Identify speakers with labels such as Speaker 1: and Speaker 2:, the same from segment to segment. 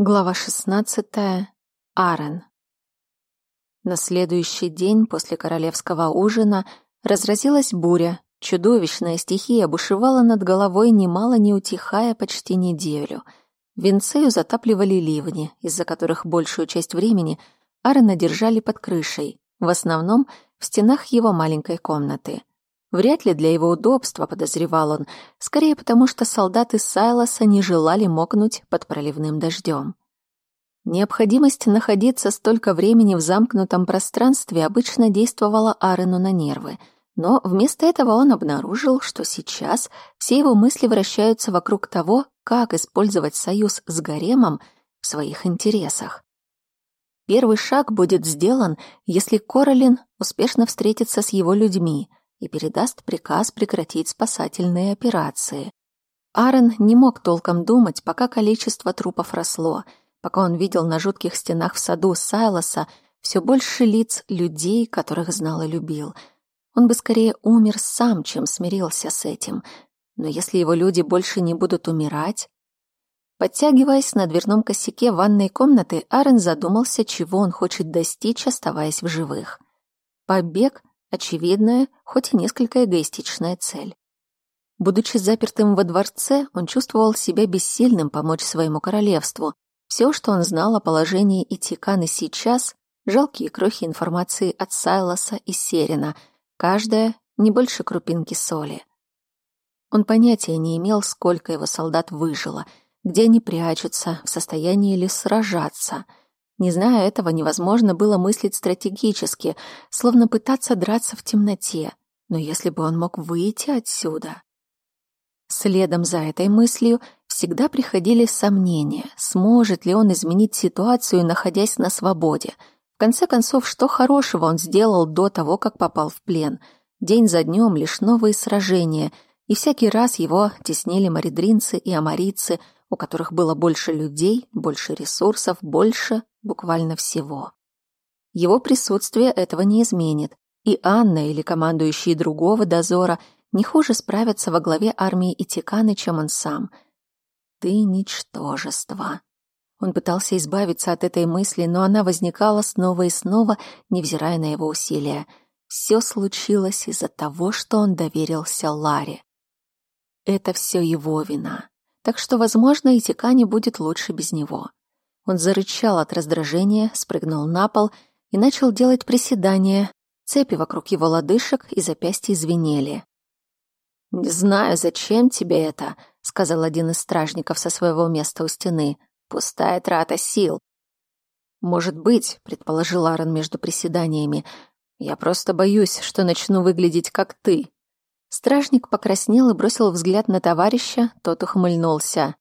Speaker 1: Глава 16. Арен. На следующий день после королевского ужина разразилась буря. Чудовищная стихия бушевала над головой, немало не утихая почти неделю. Винцею затапливали ливни, из-за которых большую часть времени Арена держали под крышей, в основном в стенах его маленькой комнаты. Вряд ли для его удобства, подозревал он, скорее потому, что солдаты Сайлоса не желали мокнуть под проливным дождем. Необходимость находиться столько времени в замкнутом пространстве обычно действовала Арену на нервы, но вместо этого он обнаружил, что сейчас все его мысли вращаются вокруг того, как использовать союз с гаремом в своих интересах. Первый шаг будет сделан, если Королин успешно встретится с его людьми — и передаст приказ прекратить спасательные операции. Аарон не мог толком думать, пока количество трупов росло, пока он видел на жутких стенах в саду Сайлоса все больше лиц людей, которых знал и любил. Он бы скорее умер сам, чем смирился с этим. Но если его люди больше не будут умирать... Подтягиваясь на дверном косяке ванной комнаты, Аарон задумался, чего он хочет достичь, оставаясь в живых. Побег Очевидная, хоть и несколько эгоистичная цель. Будучи запертым во дворце, он чувствовал себя бессильным помочь своему королевству. Все, что он знал о положении Итиканы сейчас, жалкие крохи информации от Сайлоса и Серина, каждая не больше крупинки соли. Он понятия не имел, сколько его солдат выжило, где они прячутся, в состоянии ли сражаться — не зная этого, невозможно было мыслить стратегически, словно пытаться драться в темноте. Но если бы он мог выйти отсюда... Следом за этой мыслью всегда приходили сомнения, сможет ли он изменить ситуацию, находясь на свободе. В конце концов, что хорошего он сделал до того, как попал в плен? День за днем лишь новые сражения, и всякий раз его теснили маридринцы и амарицы, у которых было больше людей, больше ресурсов, больше буквально всего. Его присутствие этого не изменит, и Анна или командующие другого дозора не хуже справятся во главе армии Итиканы, чем он сам. Ты ничтожество. Он пытался избавиться от этой мысли, но она возникала снова и снова, невзирая на его усилия. Все случилось из-за того, что он доверился Ларе. Это все его вина. Так что, возможно, Итикане будет лучше без него. Он зарычал от раздражения, спрыгнул на пол и начал делать приседания. Цепи вокруг его лодыжек и запястья звенели. «Не знаю, зачем тебе это», — сказал один из стражников со своего места у стены. «Пустая трата сил». «Может быть», — предположил Аарон между приседаниями, «я просто боюсь, что начну выглядеть как ты». Стражник покраснел и бросил взгляд на товарища, тот ухмыльнулся.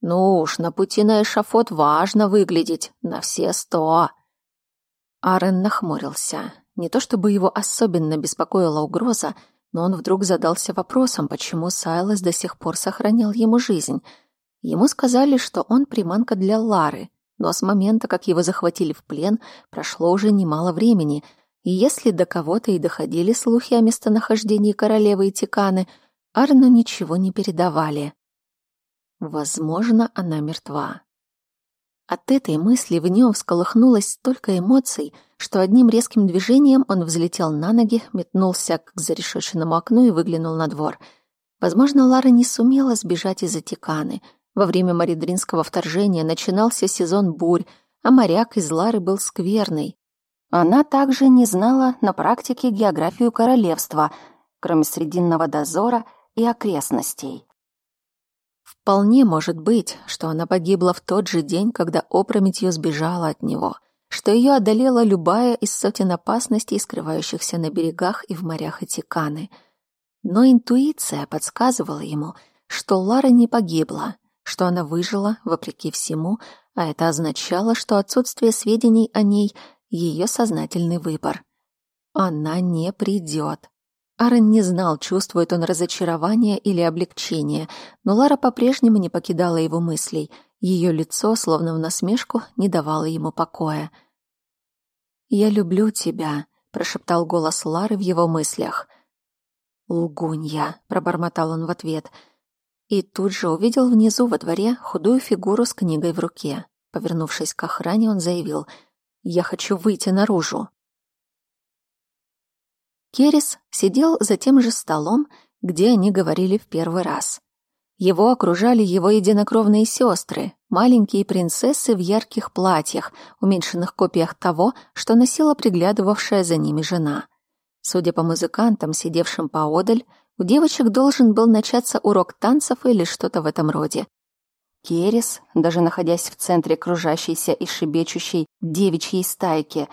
Speaker 1: Ну уж, на пути на эшафот важно выглядеть, на все сто. Арен нахмурился. Не то чтобы его особенно беспокоила угроза, но он вдруг задался вопросом, почему Сайлас до сих пор сохранял ему жизнь. Ему сказали, что он приманка для Лары, но с момента, как его захватили в плен, прошло уже немало времени, и если до кого-то и доходили слухи о местонахождении королевы Тиканы, Арну ничего не передавали. Возможно, она мертва. От этой мысли в нем всколыхнулось столько эмоций, что одним резким движением он взлетел на ноги, метнулся к зарешеченному окну и выглянул на двор. Возможно, Лара не сумела сбежать из Атиканы. Во время маридринского вторжения начинался сезон бурь, а моряк из Лары был скверный. Она также не знала на практике географию королевства, кроме Срединного дозора и окрестностей. Вполне может быть, что она погибла в тот же день, когда опрометью сбежала от него, что ее одолела любая из сотен опасностей, скрывающихся на берегах и в морях Атиканы. Но интуиция подсказывала ему, что Лара не погибла, что она выжила вопреки всему, а это означало, что отсутствие сведений о ней — ее сознательный выбор. Она не придет. Аарон не знал, чувствует он разочарование или облегчение, но Лара по-прежнему не покидала его мыслей. Ее лицо, словно в насмешку, не давало ему покоя. «Я люблю тебя», — прошептал голос Лары в его мыслях. «Лгунья», — пробормотал он в ответ. и тут же увидел внизу во дворе худую фигуру с книгой в руке. Повернувшись к охране, он заявил «Я хочу выйти наружу». Керис сидел за тем же столом, где они говорили в первый раз. Его окружали его единокровные сестры, маленькие принцессы в ярких платьях, уменьшенных копиях того, что носила приглядывавшая за ними жена. Судя по музыкантам, сидевшим поодаль, у девочек должен был начаться урок танцев или что-то в этом роде. Керес, даже находясь в центре кружащейся и шибечущей девичьей стайки,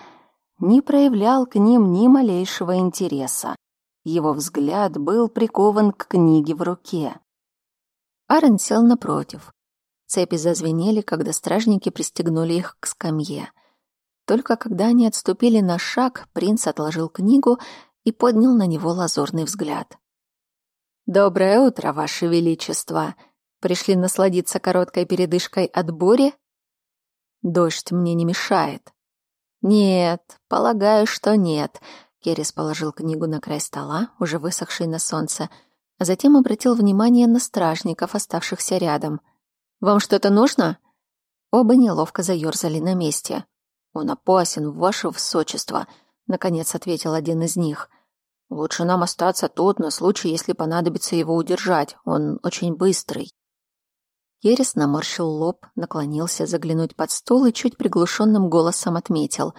Speaker 1: не проявлял к ним ни малейшего интереса. Его взгляд был прикован к книге в руке. Арен сел напротив. Цепи зазвенели, когда стражники пристегнули их к скамье. Только когда они отступили на шаг, принц отложил книгу и поднял на него лазурный взгляд. «Доброе утро, Ваше Величество! Пришли насладиться короткой передышкой от бури?» «Дождь мне не мешает». «Нет, полагаю, что нет», — Керрис положил книгу на край стола, уже высохший на солнце, а затем обратил внимание на стражников, оставшихся рядом. «Вам что-то нужно?» Оба неловко заёрзали на месте. «Он опасен, ваше высочество», — наконец ответил один из них — Лучше нам остаться тут на случай, если понадобится его удержать. Он очень быстрый. Ерес наморщил лоб, наклонился заглянуть под стол и чуть приглушенным голосом отметил.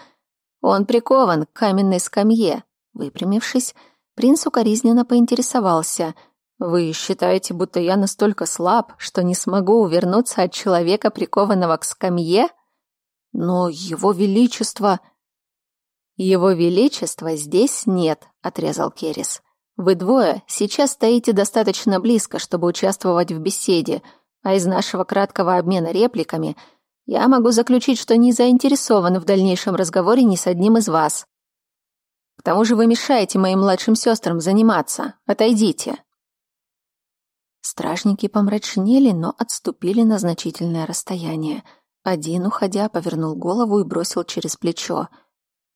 Speaker 1: «Он прикован к каменной скамье». Выпрямившись, принц укоризненно поинтересовался. «Вы считаете, будто я настолько слаб, что не смогу увернуться от человека, прикованного к скамье?» «Но его величество...» «Его величества здесь нет», — отрезал Керис. «Вы двое сейчас стоите достаточно близко, чтобы участвовать в беседе, а из нашего краткого обмена репликами я могу заключить, что не заинтересован в дальнейшем разговоре ни с одним из вас. К тому же вы мешаете моим младшим сестрам заниматься. Отойдите». Стражники помрачнели, но отступили на значительное расстояние. Один, уходя, повернул голову и бросил через плечо —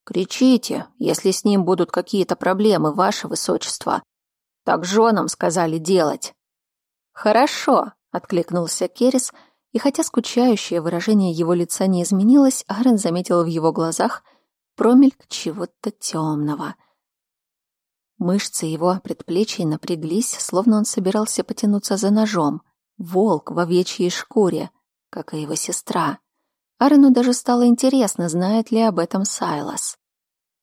Speaker 1: Кричите, если с ним будут какие-то проблемы, ваше высочество. Так женам сказали делать. Хорошо, откликнулся Керис, и хотя скучающее выражение его лица не изменилось, Арен заметил в его глазах промельк чего-то темного. Мышцы его предплечий напряглись, словно он собирался потянуться за ножом. Волк в овечьей шкуре, как и его сестра. Арену даже стало интересно, знает ли об этом Сайлас.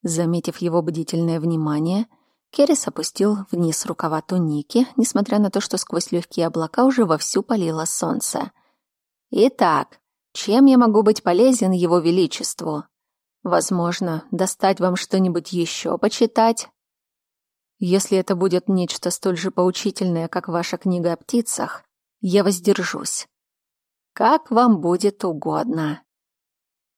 Speaker 1: Заметив его бдительное внимание, Керрис опустил вниз рукава туники, несмотря на то, что сквозь легкие облака уже вовсю палило солнце. «Итак, чем я могу быть полезен его величеству? Возможно, достать вам что-нибудь еще почитать?» Если это будет нечто столь же поучительное, как ваша книга о птицах, я воздержусь. Как вам будет угодно.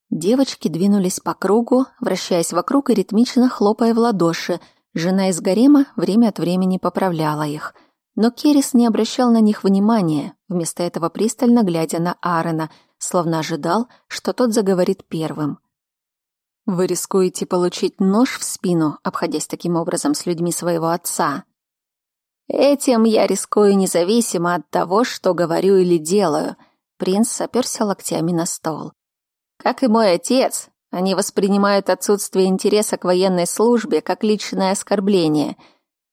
Speaker 1: Девочки двинулись по кругу, вращаясь вокруг и ритмично хлопая в ладоши. Жена из гарема время от времени поправляла их. Но Керис не обращал на них внимания, вместо этого пристально глядя на Аарона, словно ожидал, что тот заговорит первым. «Вы рискуете получить нож в спину, обходясь таким образом с людьми своего отца», Этим я рискую независимо от того, что говорю или делаю. Принц оперся локтями на стол. Как и мой отец, они воспринимают отсутствие интереса к военной службе как личное оскорбление.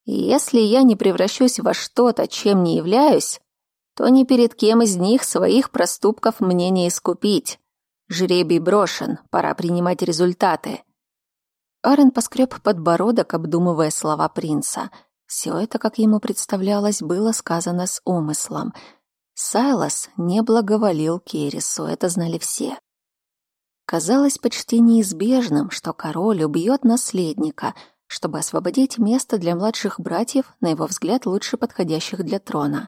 Speaker 1: И если я не превращусь во что-то, чем не являюсь, то ни перед кем из них своих проступков мне не искупить. Жребий брошен, пора принимать результаты. Арен поскреб подбородок, обдумывая слова принца. Все это, как ему представлялось, было сказано с умыслом — Сайлас не благоволил Керису, это знали все. Казалось почти неизбежным, что король убьет наследника, чтобы освободить место для младших братьев, на его взгляд, лучше подходящих для трона.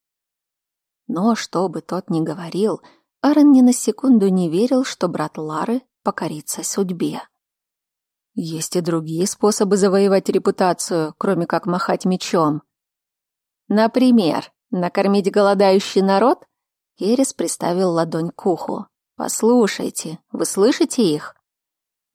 Speaker 1: Но, что бы тот ни говорил, Аарон ни на секунду не верил, что брат Лары покорится судьбе. Есть и другие способы завоевать репутацию, кроме как махать мечом. Например, Накормить голодающий народ? Керес приставил ладонь к уху. Послушайте, вы слышите их?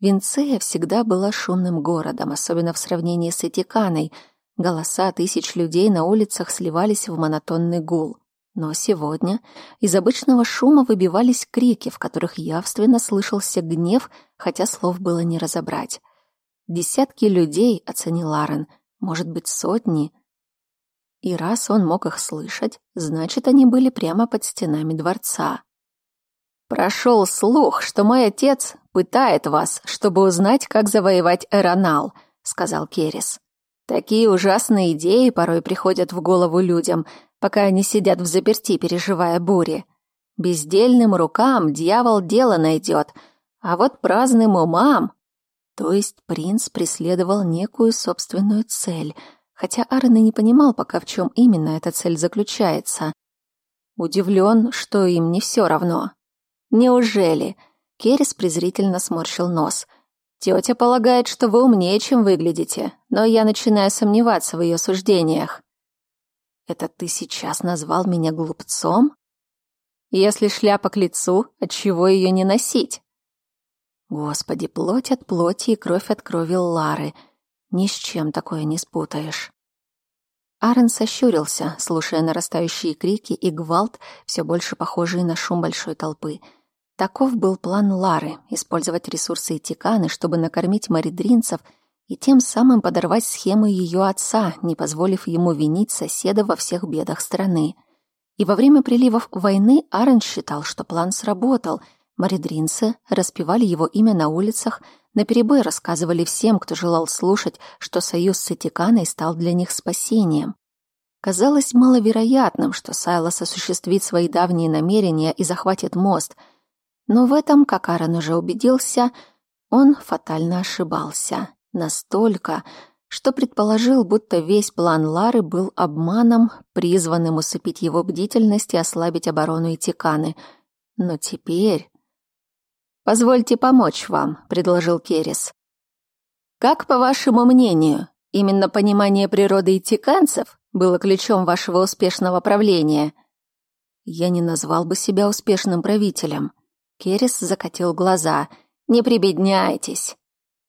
Speaker 1: Винцея всегда была шумным городом, особенно в сравнении с Этиканой. Голоса тысяч людей на улицах сливались в монотонный гул. Но сегодня из обычного шума выбивались крики, в которых явственно слышался гнев, хотя слов было не разобрать. Десятки людей, оценил Аарон, может быть, сотни. И раз он мог их слышать, значит, они были прямо под стенами дворца. Прошел слух, что мой отец пытает вас, чтобы узнать, как завоевать Эронал, сказал Керис. Такие ужасные идеи порой приходят в голову людям, пока они сидят в заперти, переживая бури. Бездельным рукам дьявол дело найдет, а вот праздным умам... То есть принц преследовал некую собственную цель, хотя Аарон и не понимал пока, в чем именно эта цель заключается. Удивлен, что им не все равно. «Неужели?» Керрис презрительно сморщил нос. «Тетя полагает, что вы умнее, чем выглядите, но я начинаю сомневаться в ее суждениях». «Это ты сейчас назвал меня глупцом?» «Если шляпа к лицу, отчего ее не носить?» Господи, плоть от плоти и кровь от крови Лары. Ни с чем такое не спутаешь. Аарон сощурился, слушая нарастающие крики и гвалт, все больше похожие на шум большой толпы — Таков был план Лары — использовать ресурсы Этиканы, чтобы накормить маридринцев и тем самым подорвать схему ее отца, не позволив ему винить соседа во всех бедах страны. И во время приливов войны Арен считал, что план сработал. Маридринцы распевали его имя на улицах, наперебой рассказывали всем, кто желал слушать, что союз с Этиканой стал для них спасением. Казалось маловероятным, что Сайлос осуществит свои давние намерения и захватит мост — но в этом, как Аарон уже убедился, он фатально ошибался. Настолько, что предположил, будто весь план Лары был обманом, призванным усыпить его бдительность и ослабить оборону Итиканы. Но теперь... «Позвольте помочь вам», — предложил Керес. «Как, по вашему мнению, именно понимание природы итиканцев было ключом вашего успешного правления?» «Я не назвал бы себя успешным правителем», Керес закатил глаза. «Не прибедняйтесь!»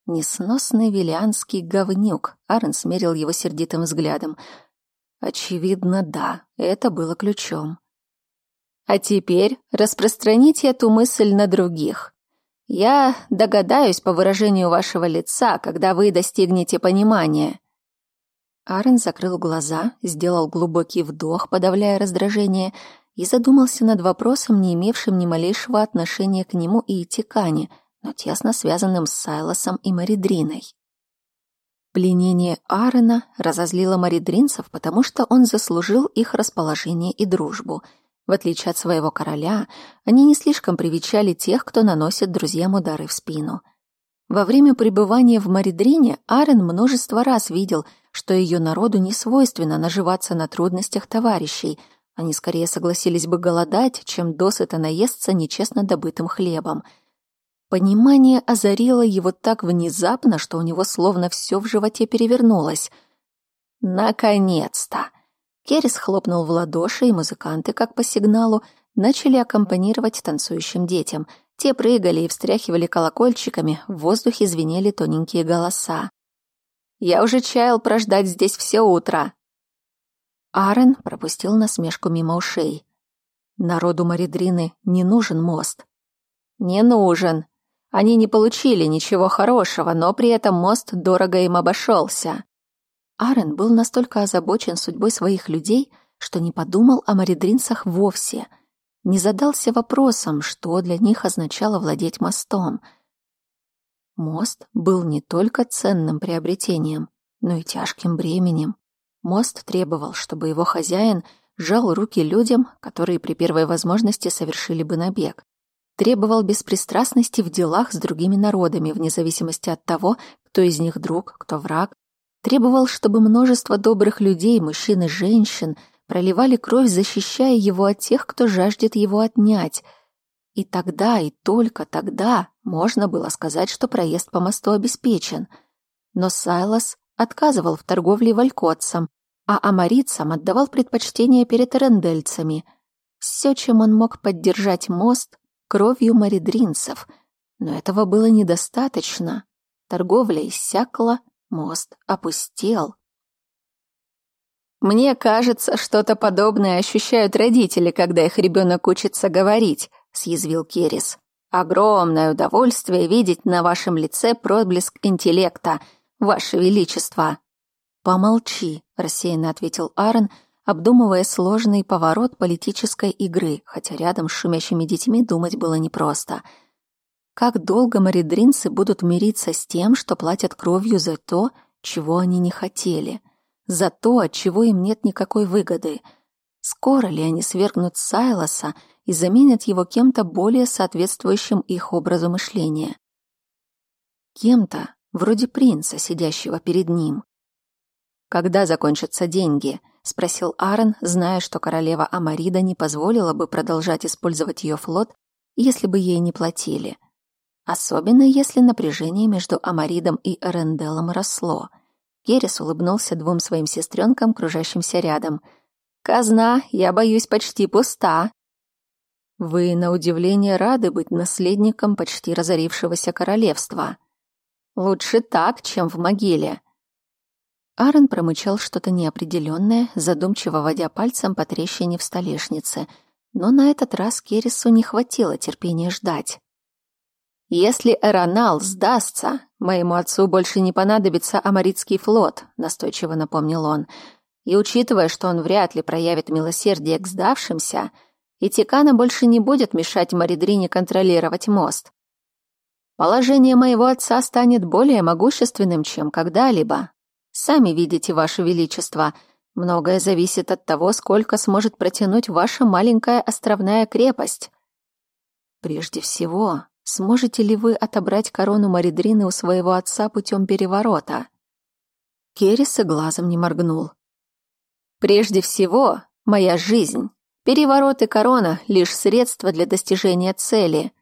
Speaker 1: Несносный виллианский говнюк. Арен смерил его сердитым взглядом. Очевидно, да, это было ключом. А теперь распространите эту мысль на других. Я догадаюсь по выражению вашего лица, когда вы достигнете понимания. Арен закрыл глаза, сделал глубокий вдох, подавляя раздражение, и задумался над вопросом, не имевшим ни малейшего отношения к нему и Тикане, но тесно связанным с Сайлосом и Маридриной. Пленение Аарона разозлило маридринцев, потому что он заслужил их расположение и дружбу. В отличие от своего короля, они не слишком привечали тех, кто наносит друзьям удары в спину. Во время пребывания в Маридрине Аарон множество раз видел, что ее народу не свойственно наживаться на трудностях товарищей – они скорее согласились бы голодать, чем досыта наесться нечестно добытым хлебом. Понимание озарило его так внезапно, что у него словно все в животе перевернулось. «Наконец-то!» Керрис хлопнул в ладоши, и музыканты, как по сигналу, начали аккомпанировать танцующим детям. Те прыгали и встряхивали колокольчиками, в воздухе звенели тоненькие голоса. «Я уже чаял прождать здесь все утро», Арен пропустил насмешку мимо ушей. Народу Маридрины не нужен мост. Не нужен. Они не получили ничего хорошего, но при этом мост дорого им обошелся. Арен был настолько озабочен судьбой своих людей, что не подумал о маридринцах вовсе, не задался вопросом, что для них означало владеть мостом. Мост был не только ценным приобретением, но и тяжким бременем. Мост требовал, чтобы его хозяин сжал руки людям, которые при первой возможности совершили бы набег. Требовал беспристрастности в делах с другими народами, вне зависимости от того, кто из них друг, кто враг. Требовал, чтобы множество добрых людей, мужчин и женщин, проливали кровь, защищая его от тех, кто жаждет его отнять. И тогда, и только тогда можно было сказать, что проезд по мосту обеспечен. Но Сайлас отказывал в торговле валькотцам, а амарицам отдавал предпочтение перед эрендельцами. Все, чем он мог поддержать мост, кровью маридринцев. Но этого было недостаточно. Торговля иссякла, мост опустел. Мне кажется, что-то подобное ощущают родители, когда их ребенок учится говорить, съязвил Керис. Огромное удовольствие видеть на вашем лице проблеск интеллекта, ваше величество. Помолчи, рассеянно ответил Аарон, обдумывая сложный поворот политической игры, хотя рядом с шумящими детьми думать было непросто. Как долго маридринцы будут мириться с тем, что платят кровью за то, чего они не хотели? за то, от чего им нет никакой выгоды. Скоро ли они свергнут Сайлоса и заменят его кем-то более соответствующим их образу мышления? Кем-то, вроде принца, сидящего перед ним. «Когда закончатся деньги?» — спросил Аарон, зная, что королева Амарида не позволила бы продолжать использовать ее флот, если бы ей не платили. Особенно если напряжение между Амаридом и Эренделом росло — Керес улыбнулся двум своим сестренкам, кружащимся рядом. «Казна, я боюсь, почти пуста». «Вы, на удивление, рады быть наследником почти разорившегося королевства. Лучше так, чем в могиле». Аарон промычал что-то неопределенное, задумчиво водя пальцем по трещине в столешнице, но на этот раз Кересу не хватило терпения ждать. «Если Эронал сдастся, моему отцу больше не понадобится Амаритский флот», — настойчиво напомнил он. «И учитывая, что он вряд ли проявит милосердие к сдавшимся, Итикана больше не будет мешать Маридрине контролировать мост. Положение моего отца станет более могущественным, чем когда-либо. Сами видите, Ваше Величество, многое зависит от того, сколько сможет протянуть ваша маленькая островная крепость». «Прежде всего», Сможете ли вы отобрать корону Маридрины у своего отца путем переворота? Керрис и глазом не моргнул. Прежде всего, моя жизнь. Переворот и корона — лишь средство для достижения цели.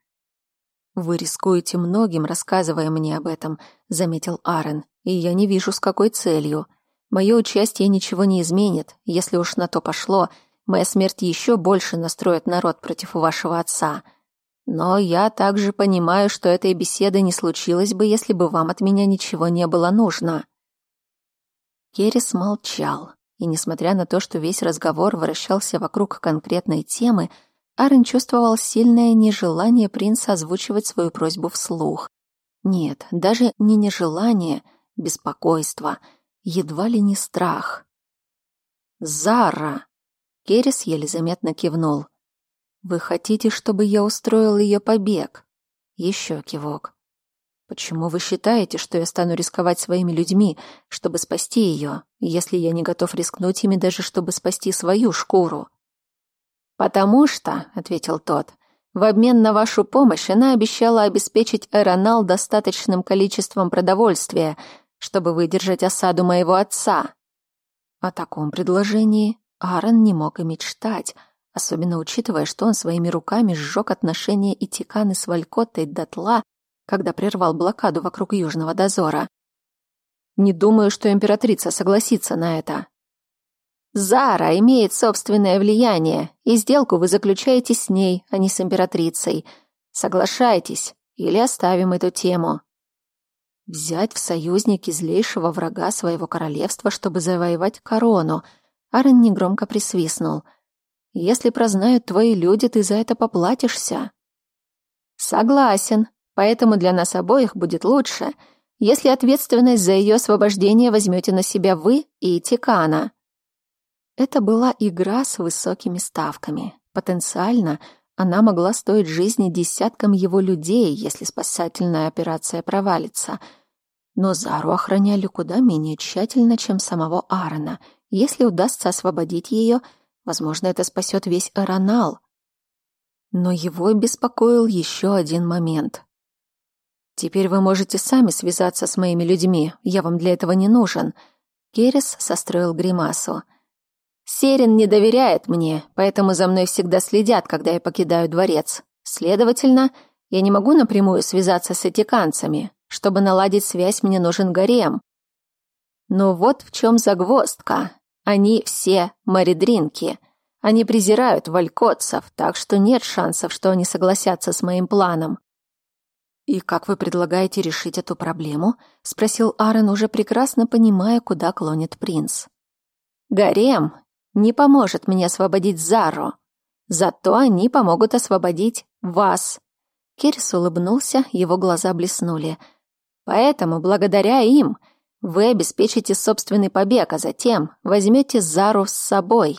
Speaker 1: Вы рискуете многим, рассказывая мне об этом, заметил Аарон, и я не вижу, с какой целью. Мое участие ничего не изменит. Если уж на то пошло, моя смерть еще больше настроит народ против вашего отца — но я также понимаю, что этой беседы не случилось бы, если бы вам от меня ничего не было нужно. Керрис молчал, и несмотря на то, что весь разговор вращался вокруг конкретной темы, Арен чувствовал сильное нежелание принца озвучивать свою просьбу вслух. Нет, даже не нежелание, беспокойство, едва ли не страх. «Зара!» Керрис еле заметно кивнул. Вы хотите, чтобы я устроил ее побег? Еще кивок. Почему вы считаете, что я стану рисковать своими людьми, чтобы спасти ее, если я не готов рискнуть ими даже, чтобы спасти свою шкуру? Потому что, ответил тот, в обмен на вашу помощь она обещала обеспечить Эронал достаточным количеством продовольствия, чтобы выдержать осаду моего отца. О таком предложении Аарон не мог и мечтать, особенно учитывая, что он своими руками сжег отношения Итиканы с Валькоттой дотла, когда прервал блокаду вокруг Южного дозора. Не думаю, что императрица согласится на это. Зара имеет собственное влияние, и сделку вы заключаете с ней, а не с императрицей. Соглашайтесь, или оставим эту тему. Взять в союзники злейшего врага своего королевства, чтобы завоевать корону. Арен негромко присвистнул — если прознают твои люди, ты за это поплатишься. Согласен, поэтому для нас обоих будет лучше, если ответственность за ее освобождение возьмете на себя вы и Тикана. Это была игра с высокими ставками. Потенциально она могла стоить жизни десяткам его людей, если спасательная операция провалится. Но Зару охраняли куда менее тщательно, чем самого Аарона. Если удастся освободить ее — Возможно, это спасет весь Аронал. Но его беспокоил еще один момент. «Теперь вы можете сами связаться с моими людьми, я вам для этого не нужен». Керес состроил гримасу. «Серин не доверяет мне, поэтому за мной всегда следят, когда я покидаю дворец. Следовательно, я не могу напрямую связаться с этиканцами. Чтобы наладить связь, мне нужен гарем. Но вот в чем загвоздка. Они все маридринки. Они презирают валькотцев, так что нет шансов, что они согласятся с моим планом. «И как вы предлагаете решить эту проблему?» — спросил Аарон, уже прекрасно понимая, куда клонит принц. Гарем не поможет мне освободить Зару. Зато они помогут освободить вас. Кирис улыбнулся, его глаза блеснули. Поэтому, благодаря им, вы обеспечите собственный побег, а затем возьмете Зару с собой.